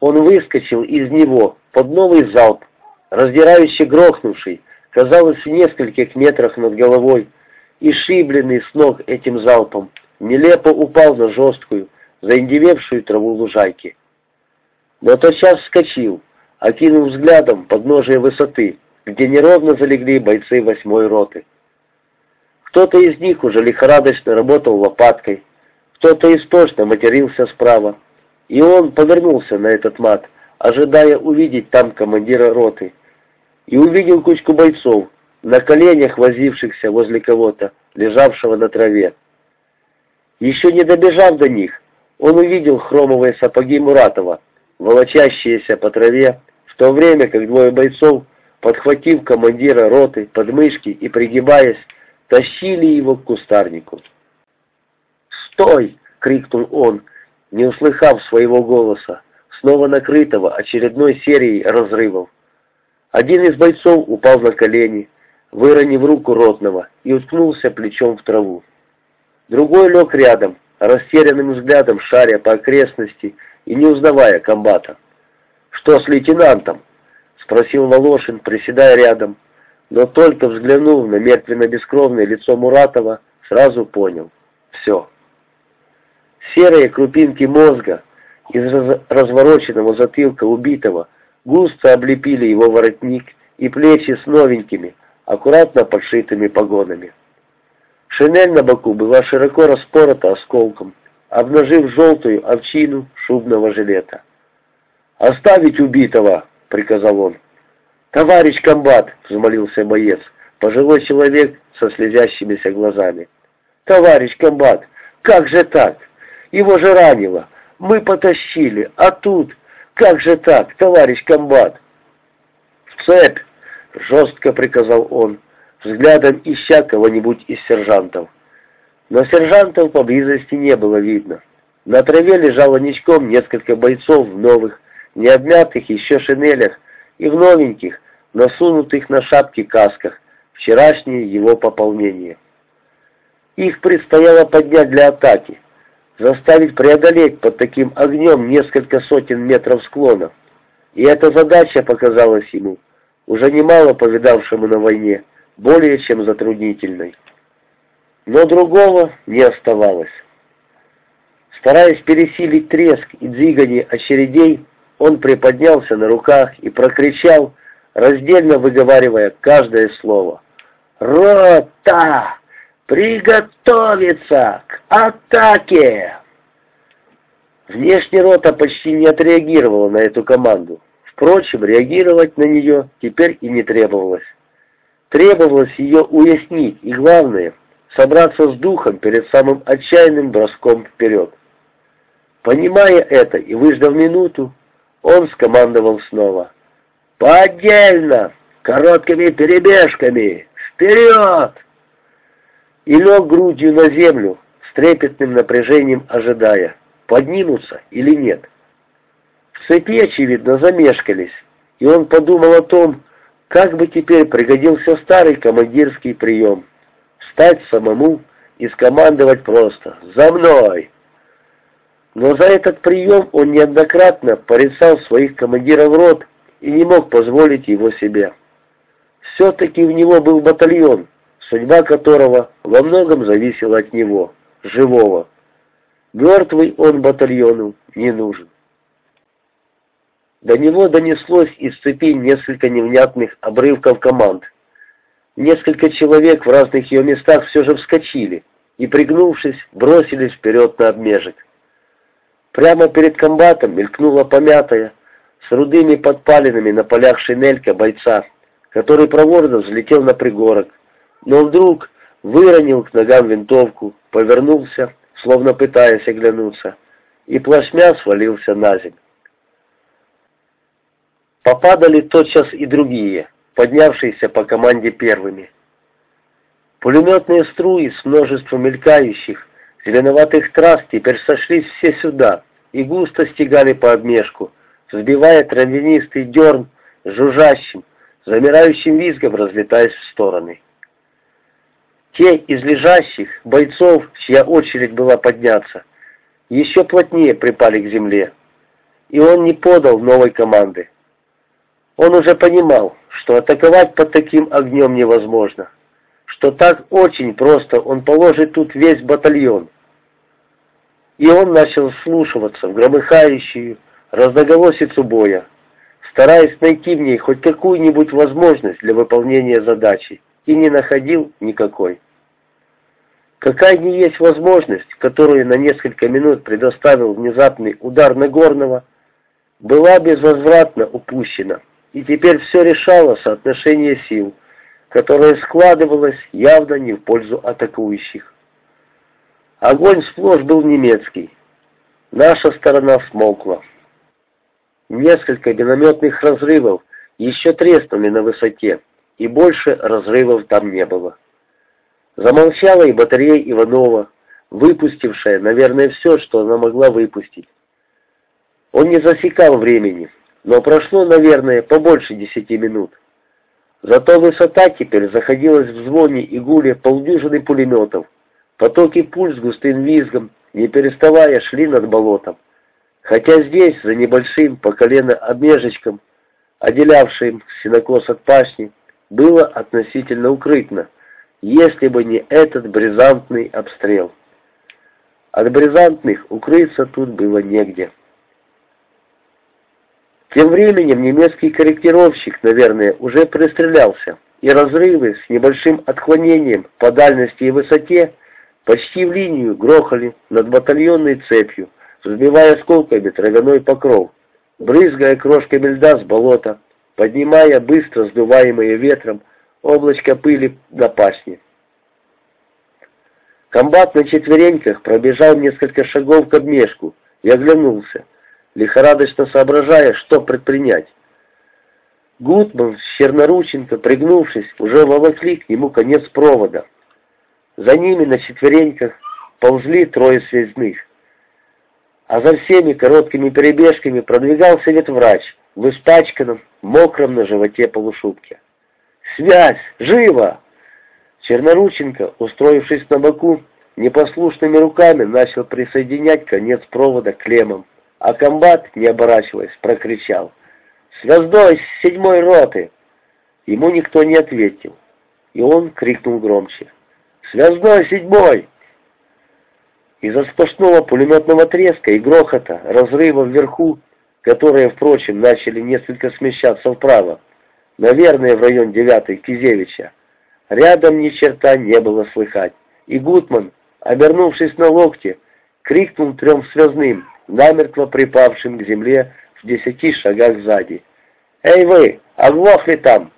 Он выскочил из него под новый залп, раздирающий грохнувший, казалось, в нескольких метрах над головой, и шибленный с ног этим залпом, нелепо упал на жесткую, заиндевевшую траву лужайки. Но тотчас вскочил, окинув взглядом подножие высоты, где неровно залегли бойцы восьмой роты. Кто-то из них уже лихорадочно работал лопаткой, кто-то истошно матерился справа, и он повернулся на этот мат, ожидая увидеть там командира роты, и увидел кучку бойцов, на коленях возившихся возле кого-то, лежавшего на траве. Еще не добежав до них, он увидел хромовые сапоги Муратова, волочащиеся по траве, в то время как двое бойцов, подхватив командира роты под мышки и пригибаясь, тащили его к кустарнику. «Стой!» — крикнул он, не услыхав своего голоса, снова накрытого очередной серией разрывов. Один из бойцов упал на колени, выронив руку ротного, и уткнулся плечом в траву. Другой лег рядом, растерянным взглядом шаря по окрестности и не узнавая комбата. «Что с лейтенантом?» — спросил Волошин, приседая рядом, но только взглянув на мертвенно-бескровное лицо Муратова, сразу понял — все. Серые крупинки мозга из развороченного затылка убитого густо облепили его воротник и плечи с новенькими, аккуратно подшитыми погонами. Шинель на боку была широко распорота осколком, обнажив желтую овчину шубного жилета. «Оставить убитого!» — приказал он. «Товарищ комбат!» — взмолился боец, пожилой человек со слезящимися глазами. «Товарищ комбат, как же так? Его же ранило. Мы потащили, а тут... Как же так, товарищ комбат?» «В цепь!» — жестко приказал он, взглядом ища кого-нибудь из сержантов. Но сержантов поблизости не было видно. На траве лежало ничком несколько бойцов в новых, не обмятых еще шинелях и в новеньких, насунутых на шапки касках, вчерашнее его пополнение. Их предстояло поднять для атаки, заставить преодолеть под таким огнем несколько сотен метров склонов. И эта задача показалась ему, уже немало повидавшему на войне, более чем затруднительной. Но другого не оставалось. Стараясь пересилить треск и двигание очередей, он приподнялся на руках и прокричал, раздельно выговаривая каждое слово. «Рота! Приготовиться к атаке!» Внешне рота почти не отреагировала на эту команду. Впрочем, реагировать на нее теперь и не требовалось. Требовалось ее уяснить и, главное, собраться с духом перед самым отчаянным броском вперед. Понимая это и выждав минуту, он скомандовал снова. «По отдельно! Короткими перебежками! Вперед!» И лег грудью на землю, с трепетным напряжением ожидая, поднимутся или нет. В цепи, очевидно, замешкались, и он подумал о том, как бы теперь пригодился старый командирский прием. Встать самому и скомандовать просто «За мной!». Но за этот прием он неоднократно порицал своих командиров рот и не мог позволить его себе. Все-таки в него был батальон, судьба которого во многом зависела от него, живого. Мертвый он батальону не нужен. До него донеслось из цепи несколько невнятных обрывков команд. Несколько человек в разных ее местах все же вскочили и, пригнувшись, бросились вперед на обмежек. Прямо перед комбатом мелькнула помятая, с рудыми подпалинами на полях шинелька бойца, который проворно взлетел на пригорок, но вдруг выронил к ногам винтовку, повернулся, словно пытаясь оглянуться, и плашмя свалился на землю. Попадали тотчас и другие, поднявшиеся по команде первыми. Пулеметные струи с множеством мелькающих, зеленоватых трасс теперь сошлись все сюда и густо стегали по обмежку, взбивая травянистый дерн жужжащим, замирающим визгом разлетаясь в стороны. Те из лежащих бойцов, чья очередь была подняться, еще плотнее припали к земле. и он не подал новой команды. Он уже понимал, что атаковать под таким огнем невозможно, что так очень просто он положит тут весь батальон. И он начал слушаться в громыхающую разноголосицу боя, стараясь найти в ней хоть какую-нибудь возможность для выполнения задачи, и не находил никакой. Какая не есть возможность, которую на несколько минут предоставил внезапный удар Нагорного, была безвозвратно упущена, и теперь все решало соотношение сил, которое складывалось явно не в пользу атакующих. Огонь сплошь был немецкий. Наша сторона смолкла. Несколько минометных разрывов еще треснули на высоте, и больше разрывов там не было. Замолчала и батарея Иванова, выпустившая, наверное, все, что она могла выпустить. Он не засекал времени, но прошло, наверное, побольше десяти минут. Зато высота теперь заходилась в звоне и гуле полдюжины пулеметов. Потоки пуль с густым визгом, не переставая, шли над болотом. Хотя здесь, за небольшим по колено обмежечком, отделявшим синокос от пашни, было относительно укрытно, если бы не этот бризантный обстрел. От бризантных укрыться тут было негде. Тем временем немецкий корректировщик, наверное, уже пристрелялся, и разрывы с небольшим отклонением по дальности и высоте почти в линию грохали над батальонной цепью, взбивая осколками травяной покров, брызгая крошками льда с болота, поднимая быстро сдуваемые ветром облачко пыли на пашне. Комбат на четвереньках пробежал несколько шагов к обмешку и оглянулся, лихорадочно соображая, что предпринять. Гутман с Чернорученко, пригнувшись, уже волокли к нему конец провода. За ними на четвереньках ползли трое связных а за всеми короткими перебежками продвигался ветврач в испачканном, мокром на животе полушубке. «Связь! Живо!» Чернорученко, устроившись на боку, непослушными руками начал присоединять конец провода к лемам, а комбат, не оборачиваясь, прокричал «Звездой седьмой роты!» Ему никто не ответил, и он крикнул громче «Звездой седьмой!» Из-за сплошного пулеметного треска и грохота, разрыва вверху, которые, впрочем, начали несколько смещаться вправо, наверное, в район 9-й Кизевича, рядом ни черта не было слыхать, и Гутман, обернувшись на локте, крикнул трем связным, намертво припавшим к земле в десяти шагах сзади. «Эй вы, оглохли там!»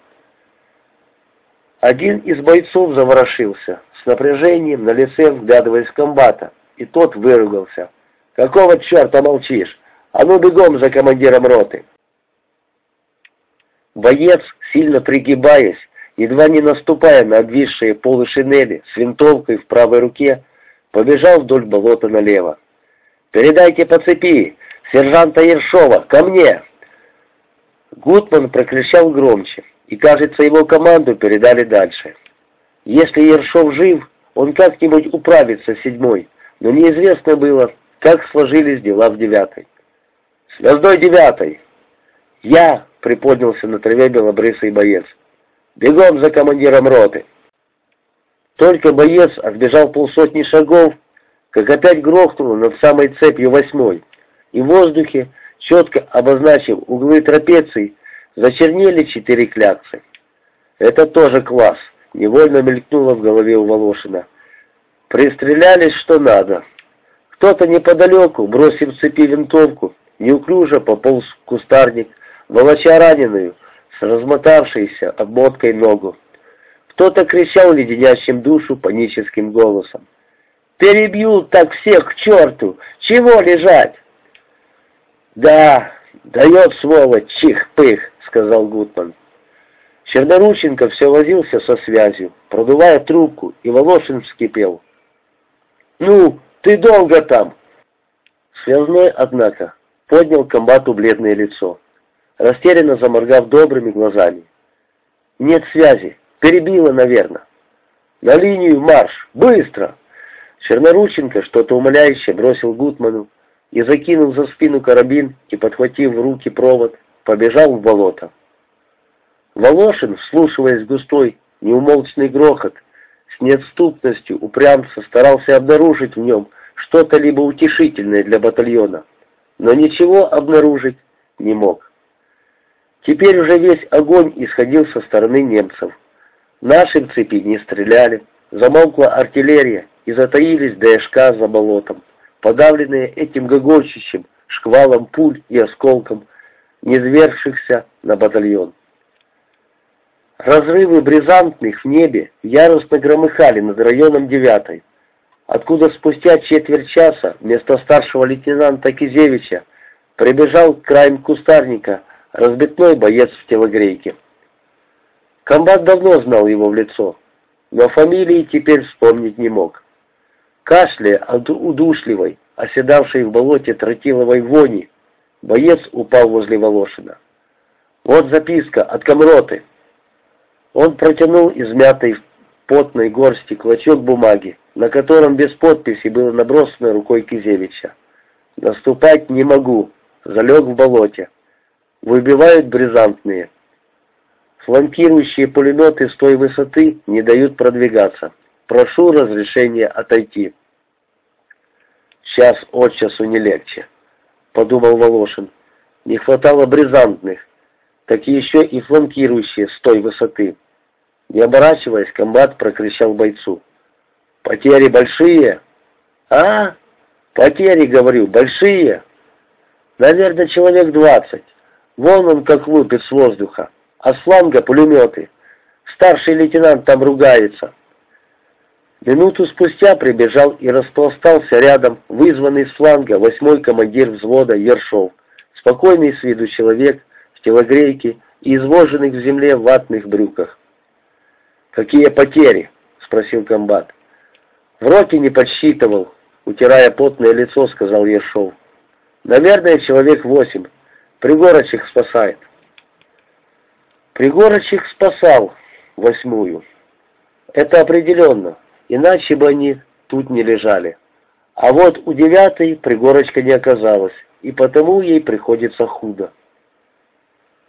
Один из бойцов заворошился, с напряжением на лице вглядываясь в комбата и тот выругался. «Какого черта молчишь? А ну бегом за командиром роты!» Боец, сильно пригибаясь, едва не наступая на обвисшие полы шинели с винтовкой в правой руке, побежал вдоль болота налево. «Передайте по цепи! Сержанта Ершова! Ко мне!» Гутман прокричал громче, и, кажется, его команду передали дальше. Если Ершов жив, он как-нибудь управится седьмой, но неизвестно было, как сложились дела в девятой. «Звездой девятой!» «Я!» — приподнялся на траве белобрысый боец. «Бегом за командиром роты!» Только боец отбежал полсотни шагов, как опять грохнуло над самой цепью восьмой, и в воздухе, четко обозначив углы трапеций, зачернели четыре кляксы. «Это тоже класс!» — невольно мелькнуло в голове у Волошина. Пристрелялись что надо. Кто-то неподалеку, бросив цепи винтовку, неуклюже пополз в кустарник, волоча раненую, с размотавшейся обмоткой ногу. Кто-то кричал леденящим душу паническим голосом. «Перебьют так всех к черту! Чего лежать?» «Да, дает сволочь, чих-пых», — сказал Гутман. Чернорученко все возился со связью, продувая трубку, и Волошин вскипел. «Ну, ты долго там!» Связной, однако, поднял комбату бледное лицо, растерянно заморгав добрыми глазами. «Нет связи. Перебило, наверное. На линию марш! Быстро!» Чернорученко что-то умоляюще бросил Гутману, и, закинув за спину карабин и подхватив в руки провод, побежал в болото. Волошин, вслушиваясь густой, неумолчный грохот, с неотступностью упрямца старался обнаружить в нем что-то либо утешительное для батальона, но ничего обнаружить не мог. Теперь уже весь огонь исходил со стороны немцев. Наши в цепи не стреляли, замолкла артиллерия и затаились ДШК за болотом, подавленные этим гогочущим шквалом пуль и осколком, низвергшихся на батальон. Разрывы бризантных в небе яростно громыхали над районом 9 откуда спустя четверть часа вместо старшего лейтенанта Кизевича прибежал краем кустарника разбитной боец в телогрейке. Комбат давно знал его в лицо, но фамилии теперь вспомнить не мог. Кашляя от удушливой, оседавшей в болоте тротиловой вони, боец упал возле Волошина. «Вот записка от комроты». Он протянул измятой потной горсти клочок бумаги, на котором без подписи было набросано рукой Кизевича. «Наступать не могу. Залег в болоте. Выбивают бризантные. Фланкирующие пулеметы с той высоты не дают продвигаться. Прошу разрешения отойти». «Час от часу не легче», — подумал Волошин. «Не хватало бризантных, так еще и фланкирующие с той высоты». Не оборачиваясь, комбат прокричал бойцу. «Потери большие?» «А? Потери, говорю, большие?» «Наверное, человек двадцать. Вон он как лупит с воздуха. А с фланга пулеметы. Старший лейтенант там ругается». Минуту спустя прибежал и распластался рядом вызванный с фланга восьмой командир взвода Ершов, спокойный с виду человек в телогрейке и извоженных в земле ватных брюках. «Какие потери?» — спросил комбат. «В роте не подсчитывал», — утирая потное лицо, сказал Ершов. «Наверное, человек восемь. Пригорочек спасает». Пригорочек спасал восьмую. Это определенно, иначе бы они тут не лежали. А вот у девятой пригорочка не оказалось, и потому ей приходится худо.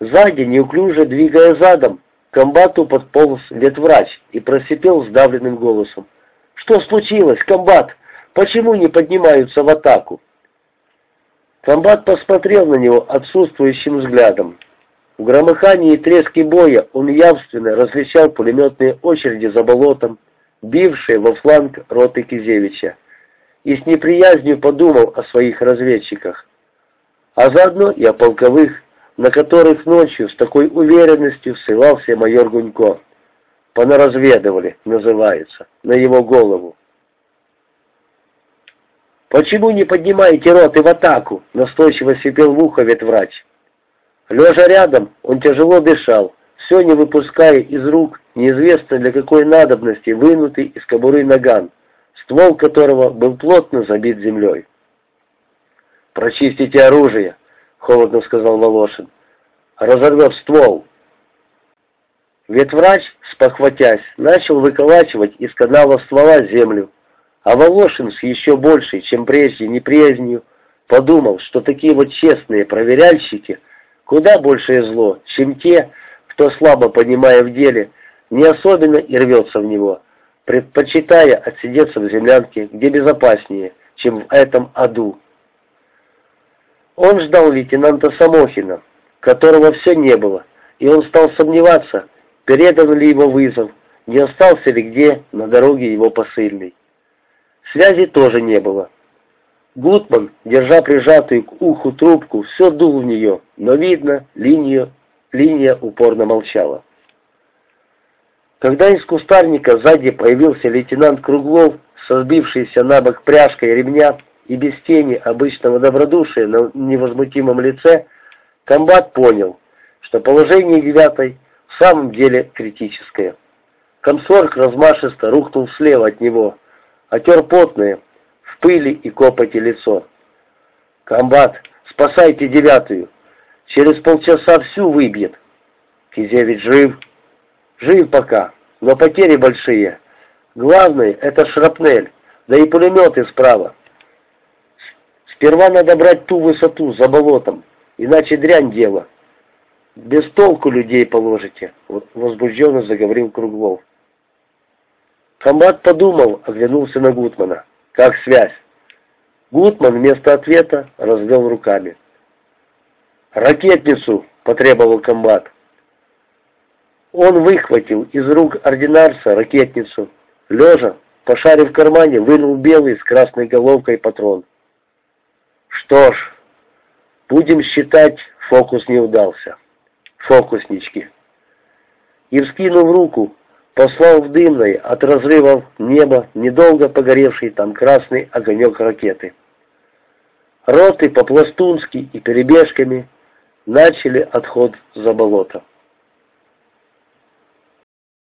Сзади, неуклюже двигая задом, комбату подполз ветврач и просипел сдавленным голосом. «Что случилось, комбат? Почему не поднимаются в атаку?» Комбат посмотрел на него отсутствующим взглядом. В громыхании и треске боя он явственно различал пулеметные очереди за болотом, бившие во фланг роты Кизевича, и с неприязнью подумал о своих разведчиках, а заодно и о полковых на которых ночью с такой уверенностью ссылался майор Гунько. Понаразведывали, называется, на его голову. «Почему не поднимаете роты в атаку?» — настойчиво сипел в ухо ветврач. Лежа рядом, он тяжело дышал, все не выпуская из рук неизвестно для какой надобности вынутый из кобуры наган, ствол которого был плотно забит землей. «Прочистите оружие!» Холодно сказал Волошин. «Разорвет ствол!» Ветврач, спохватясь, начал выколачивать из канала ствола землю, а Волошин с еще большей, чем прежде, неприязнью, подумал, что такие вот честные проверяльщики куда большее зло, чем те, кто, слабо понимая в деле, не особенно и рвется в него, предпочитая отсидеться в землянке, где безопаснее, чем в этом аду. Он ждал лейтенанта Самохина, которого все не было, и он стал сомневаться, передан ли его вызов, не остался ли где на дороге его посыльный. Связи тоже не было. Гутман, держа прижатую к уху трубку, все дул в нее, но видно, линия, линия упорно молчала. Когда из кустарника сзади появился лейтенант Круглов со сбившейся на бок пряжкой ремня, и без тени обычного добродушия на невозмутимом лице, комбат понял, что положение девятой в самом деле критическое. Комсорг размашисто рухнул слева от него, отер потное, в пыли и копоти лицо. «Комбат, спасайте девятую! Через полчаса всю выбьет!» Кизевич жив. Жив пока, но потери большие. Главное — это шрапнель, да и пулеметы справа. Сперва надо брать ту высоту за болотом, иначе дрянь дело. Без толку людей положите, возбужденно заговорил Круглов. Комбат подумал, оглянулся на Гутмана. Как связь? Гутман вместо ответа развел руками. «Ракетницу!» — потребовал комбат. Он выхватил из рук ординарца ракетницу. Лежа, пошарив в кармане, вынул белый с красной головкой патрон. Что ж, будем считать, фокус не удался. Фокуснички. И, вскинув руку, послал в дымное от разрывов неба недолго погоревший там красный огонек ракеты. Роты по-пластунски и перебежками начали отход за болото.